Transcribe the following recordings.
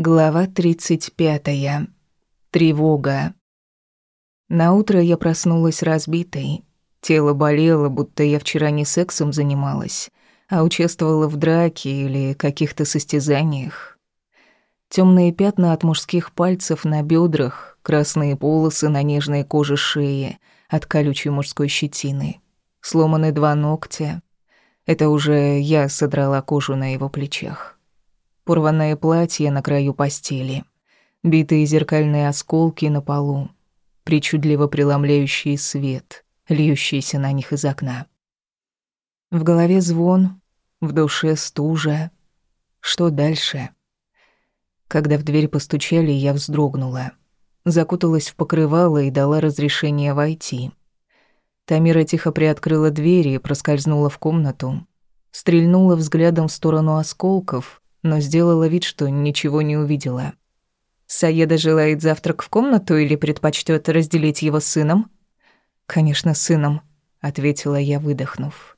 Глава 35. Тревога. На утро я проснулась разбитой. Тело болело, будто я вчера не сексом занималась, а участвовала в драке или каких-то состязаниях. Темные пятна от мужских пальцев на бедрах, красные полосы на нежной коже шеи от колючей мужской щетины, сломаны два ногтя. Это уже я содрала кожу на его плечах порванное платье на краю постели, битые зеркальные осколки на полу, причудливо преломляющий свет, льющийся на них из окна. В голове звон, в душе стужа. Что дальше? Когда в дверь постучали, я вздрогнула. Закуталась в покрывало и дала разрешение войти. Тамира тихо приоткрыла дверь и проскользнула в комнату. Стрельнула взглядом в сторону осколков, но сделала вид, что ничего не увидела. «Саеда желает завтрак в комнату или предпочтет разделить его с сыном?» «Конечно, сыном», — ответила я, выдохнув.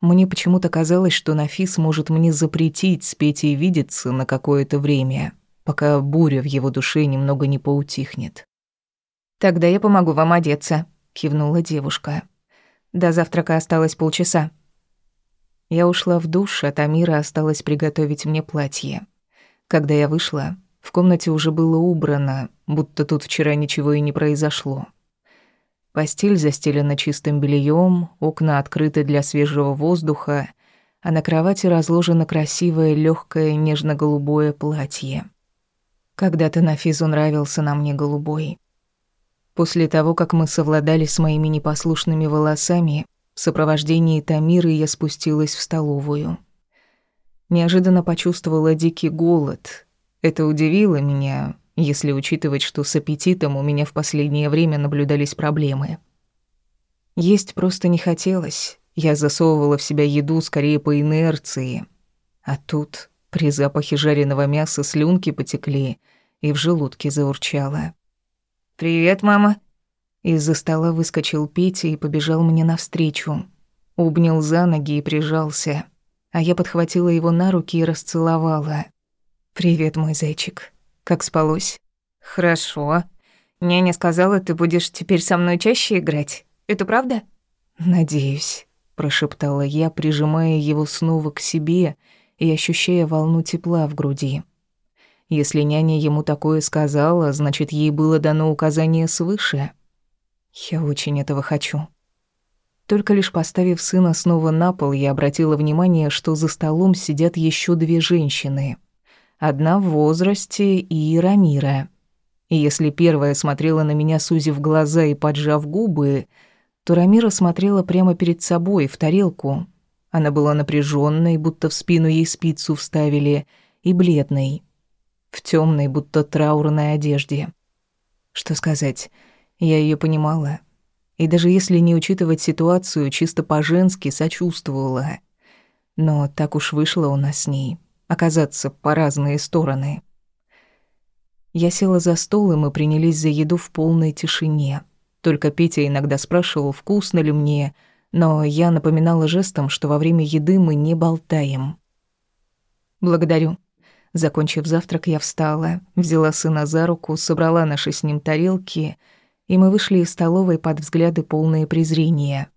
Мне почему-то казалось, что Нафис может мне запретить с Петей видеться на какое-то время, пока буря в его душе немного не поутихнет. «Тогда я помогу вам одеться», — кивнула девушка. «До завтрака осталось полчаса». Я ушла в душ, а Тамира осталась приготовить мне платье. Когда я вышла, в комнате уже было убрано, будто тут вчера ничего и не произошло. Постель застелена чистым бельем, окна открыты для свежего воздуха, а на кровати разложено красивое, легкое, нежно-голубое платье. Когда-то Нафизу нравился на мне голубой. После того, как мы совладали с моими непослушными волосами, в сопровождении Тамиры я спустилась в столовую. Неожиданно почувствовала дикий голод. Это удивило меня, если учитывать, что с аппетитом у меня в последнее время наблюдались проблемы. Есть просто не хотелось. Я засовывала в себя еду скорее по инерции. А тут при запахе жареного мяса слюнки потекли и в желудке заурчало. «Привет, мама», из-за стола выскочил Петя и побежал мне навстречу. Обнял за ноги и прижался. А я подхватила его на руки и расцеловала. «Привет, мой зайчик. Как спалось?» «Хорошо. Няня сказала, ты будешь теперь со мной чаще играть. Это правда?» «Надеюсь», — прошептала я, прижимая его снова к себе и ощущая волну тепла в груди. Если няня ему такое сказала, значит, ей было дано указание свыше. Я очень этого хочу. Только лишь поставив сына снова на пол, я обратила внимание, что за столом сидят еще две женщины. Одна в возрасте и Рамира. И если первая смотрела на меня, сузив глаза и поджав губы, то Рамира смотрела прямо перед собой, в тарелку. Она была напряженной, будто в спину ей спицу вставили, и бледной, в темной, будто траурной одежде. Что сказать? Я ее понимала. И даже если не учитывать ситуацию, чисто по-женски сочувствовала. Но так уж вышло у нас с ней. Оказаться по разные стороны. Я села за стол, и мы принялись за еду в полной тишине. Только Петя иногда спрашивал, вкусно ли мне, но я напоминала жестом, что во время еды мы не болтаем. «Благодарю». Закончив завтрак, я встала, взяла сына за руку, собрала наши с ним тарелки — и мы вышли из столовой под взгляды полные презрения.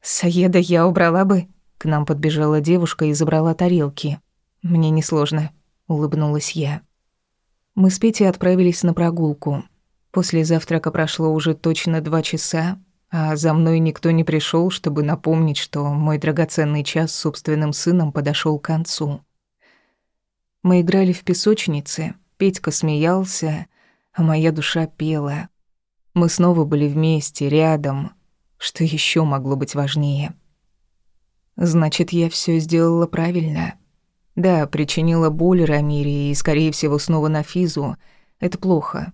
«Саеда я убрала бы», — к нам подбежала девушка и забрала тарелки. «Мне несложно», — улыбнулась я. Мы с Петей отправились на прогулку. После завтрака прошло уже точно два часа, а за мной никто не пришел, чтобы напомнить, что мой драгоценный час с собственным сыном подошел к концу. Мы играли в песочнице, Петька смеялся, а моя душа пела — мы снова были вместе, рядом. Что еще могло быть важнее? Значит, я все сделала правильно. Да, причинила боль Рамире и, скорее всего, снова на Физу. Это плохо.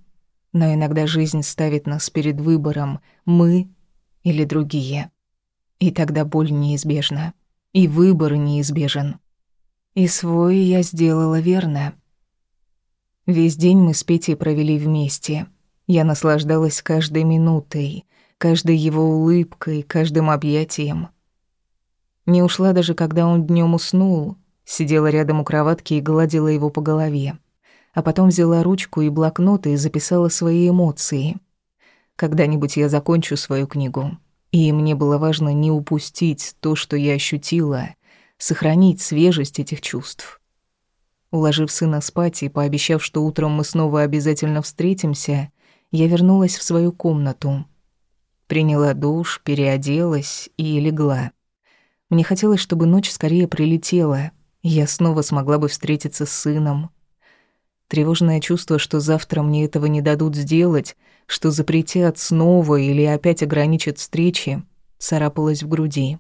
Но иногда жизнь ставит нас перед выбором «мы» или «другие». И тогда боль неизбежна. И выбор неизбежен. И свой я сделала верно. Весь день мы с Петей провели вместе — я наслаждалась каждой минутой, каждой его улыбкой, каждым объятием. Не ушла даже, когда он днем уснул, сидела рядом у кроватки и гладила его по голове. а потом взяла ручку и блокнот и записала свои эмоции. Когда-нибудь я закончу свою книгу, и мне было важно не упустить то, что я ощутила, сохранить свежесть этих чувств. Уложив сына спать и пообещав, что утром мы снова обязательно встретимся, я вернулась в свою комнату. Приняла душ, переоделась и легла. Мне хотелось, чтобы ночь скорее прилетела, и я снова смогла бы встретиться с сыном. Тревожное чувство, что завтра мне этого не дадут сделать, что запретят снова или опять ограничат встречи, царапалось в груди.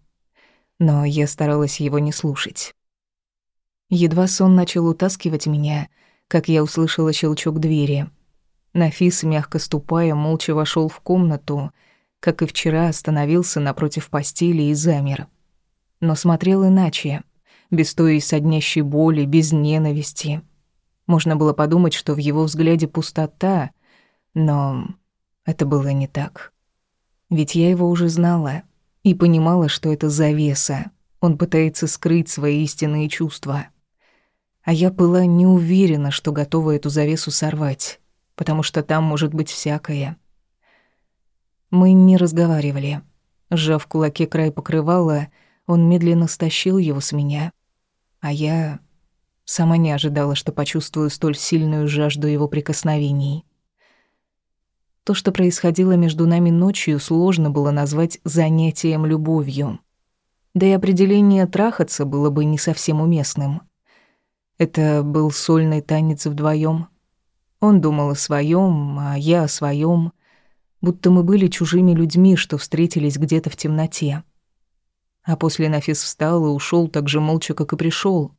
Но я старалась его не слушать. Едва сон начал утаскивать меня, как я услышала щелчок двери. Нафис, мягко ступая, молча вошел в комнату, как и вчера остановился напротив постели и замер. Но смотрел иначе, без той соднящей боли, без ненависти. Можно было подумать, что в его взгляде пустота, но это было не так. Ведь я его уже знала и понимала, что это завеса. Он пытается скрыть свои истинные чувства а я была не уверена, что готова эту завесу сорвать, потому что там может быть всякое. Мы не разговаривали. Сжав в кулаке край покрывала, он медленно стащил его с меня, а я сама не ожидала, что почувствую столь сильную жажду его прикосновений. То, что происходило между нами ночью, сложно было назвать занятием любовью. Да и определение «трахаться» было бы не совсем уместным — это был сольный танец вдвоем. Он думал о своем, а я о своем, будто мы были чужими людьми, что встретились где-то в темноте. А после Нафис встал и ушел так же молча, как и пришел.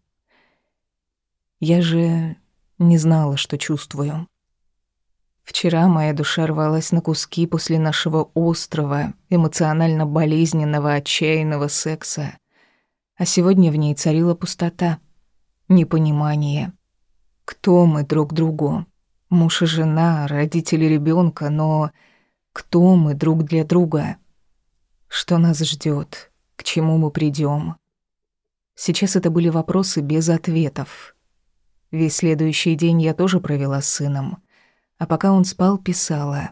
Я же не знала, что чувствую. Вчера моя душа рвалась на куски после нашего острого, эмоционально болезненного, отчаянного секса, а сегодня в ней царила пустота — непонимание. Кто мы друг другу? Муж и жена, родители ребенка, но кто мы друг для друга? Что нас ждет? К чему мы придем? Сейчас это были вопросы без ответов. Весь следующий день я тоже провела с сыном, а пока он спал, писала.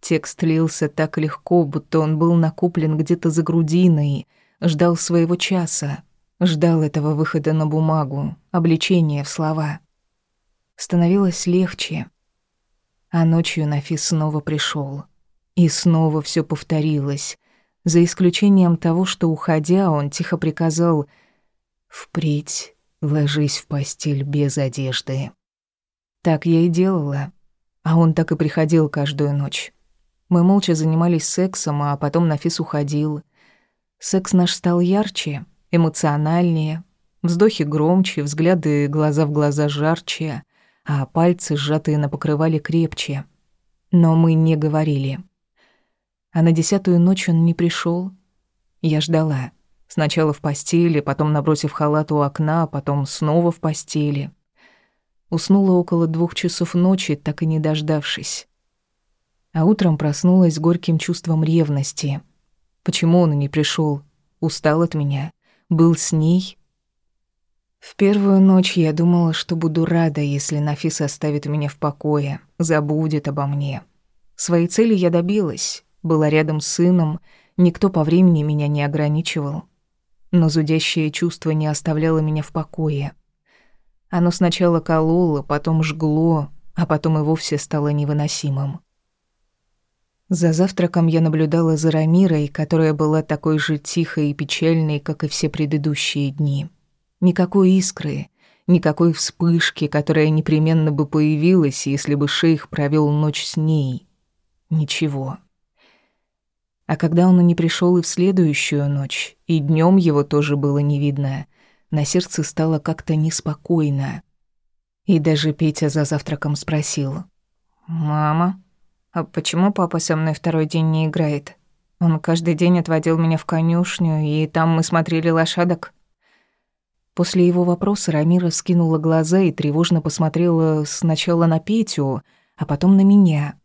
Текст лился так легко, будто он был накоплен где-то за грудиной, ждал своего часа. Ждал этого выхода на бумагу, обличения в слова. Становилось легче. А ночью Нафис снова пришел, И снова все повторилось, за исключением того, что, уходя, он тихо приказал «Впредь ложись в постель без одежды». Так я и делала, а он так и приходил каждую ночь. Мы молча занимались сексом, а потом Нафис уходил. Секс наш стал ярче — эмоциональнее, вздохи громче, взгляды глаза в глаза жарче, а пальцы, сжатые на покрывале, крепче. Но мы не говорили. А на десятую ночь он не пришел. Я ждала. Сначала в постели, потом набросив халат у окна, потом снова в постели. Уснула около двух часов ночи, так и не дождавшись. А утром проснулась горьким чувством ревности. Почему он не пришел? Устал от меня был с ней. В первую ночь я думала, что буду рада, если Нафис оставит меня в покое, забудет обо мне. Своей цели я добилась, была рядом с сыном, никто по времени меня не ограничивал. Но зудящее чувство не оставляло меня в покое. Оно сначала кололо, потом жгло, а потом и вовсе стало невыносимым. За завтраком я наблюдала за Рамирой, которая была такой же тихой и печальной, как и все предыдущие дни. Никакой искры, никакой вспышки, которая непременно бы появилась, если бы шейх провел ночь с ней. Ничего. А когда он не пришел и в следующую ночь, и днем его тоже было не видно, на сердце стало как-то неспокойно. И даже Петя за завтраком спросил. «Мама?» А почему папа со мной второй день не играет? Он каждый день отводил меня в конюшню, и там мы смотрели лошадок. После его вопроса Рамира скинула глаза и тревожно посмотрела сначала на Петю, а потом на меня.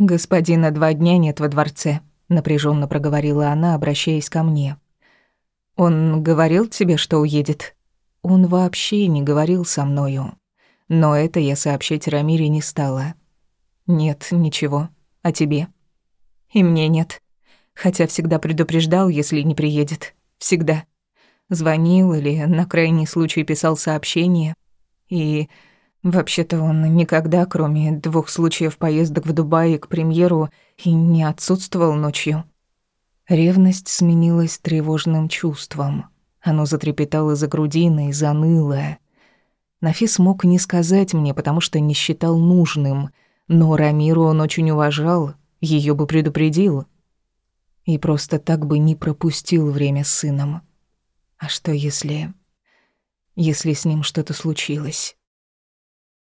«Господина два дня нет во дворце», — напряженно проговорила она, обращаясь ко мне. «Он говорил тебе, что уедет?» Он вообще не говорил со мною. Но это я сообщать Рамире не стала. Нет, ничего. А тебе? И мне нет. Хотя всегда предупреждал, если не приедет. Всегда. Звонил или на крайний случай писал сообщение. И вообще-то он никогда, кроме двух случаев поездок в Дубае к премьеру, и не отсутствовал ночью. Ревность сменилась тревожным чувством. Оно затрепетало за грудиной, заныло. Нафис мог не сказать мне, потому что не считал нужным, но Рамиру он очень уважал, ее бы предупредил. И просто так бы не пропустил время с сыном. А что если... если с ним что-то случилось?